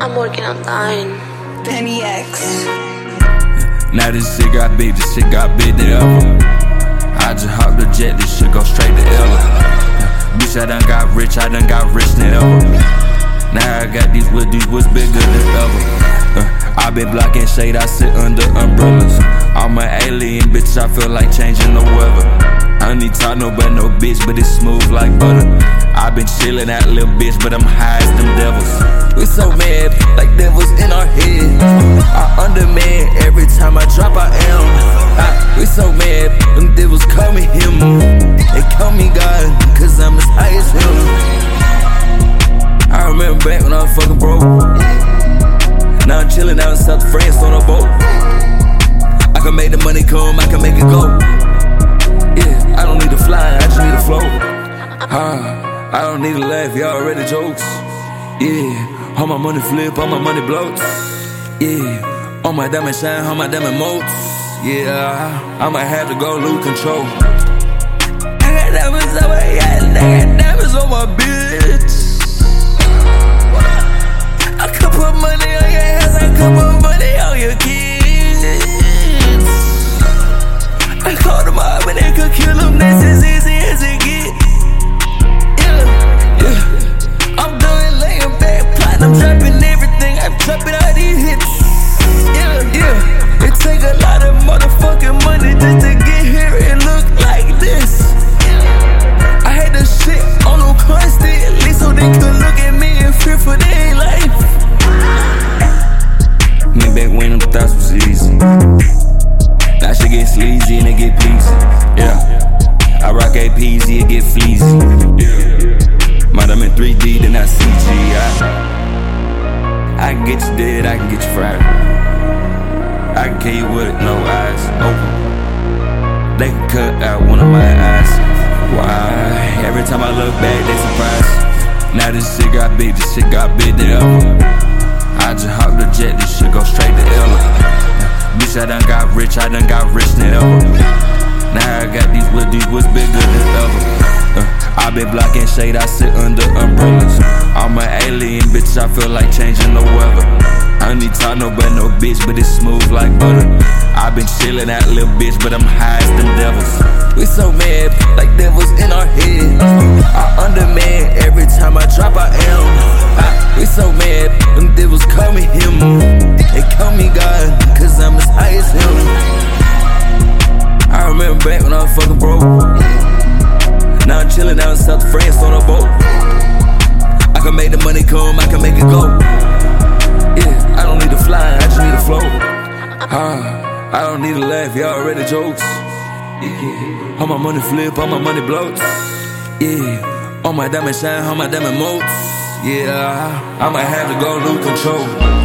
I'm working on dying. Benny X. Now this shit got big, this shit got big than ever. I just hopped the jet, this shit go straight to Ella. Bitch, I done got rich, I done got rich than ever. Now I got these woods, these woods bigger than ever. Uh, I been blocking shade, I sit under umbrellas. I'm an alien, bitch, I feel like changing the weather. I need talk no but no bitch, but it's smooth like butter. I been chillin' that little bitch, but I'm high as them devils. We so mad, like devils in our head. I underman every time I drop, I am. I, we so mad, them devils call me him. They call me God, cause I'm as high as him. I remember back when I was fucking broke. Chillin' out in South France on a boat. I can make the money come, I can make it go. Yeah, I don't need to fly, I just need to float. Ah, I don't need to laugh, y'all already jokes. Yeah, all my money flip, all my money bloats. Yeah, all my diamond shine, all my diamond moats. Yeah, I might have to go lose control. I got diamonds on my yacht, I got diamonds on my bitch. Was easy. Shit get sleazy and it get pleasy. Yeah. I rock APZ, it get fleazy. Yeah. Might I'm in 3D, then I CG. I, can get you dead, I can get you fried. I can kill you with no eyes open. They can cut out one of my eyes. Why? Every time I look back, they surprise. Now this shit got big, this shit got big than ever. I just hopped the jet, this shit go straight to Ella. Bitch, I done got rich, I done got rich than ever. Now I got these woods, these woods bigger than ever. Uh, I been blocking shade, I sit under umbrellas. I'm an alien, bitch, I feel like changing the weather. I need talk no but no bitch, but it's smooth like butter. I been chillin' that little bitch, but I'm high as them devils. We so mad, like devils in our head. I underman every time I drop, I am. We so mad, them devils call me him. They call me God, cause I'm as high as him. I remember back when I was fucking broke. Now I'm chillin' out in South France on a boat. I can make the money come, I can make it go. Yeah, I don't need to fly, I just need to float. Ah, I don't need to laugh, y'all already jokes. Yeah, all my money flip, all my money bloats. Yeah, all my diamond shine, all my diamond moats. Yeah, I'ma have to go lose control.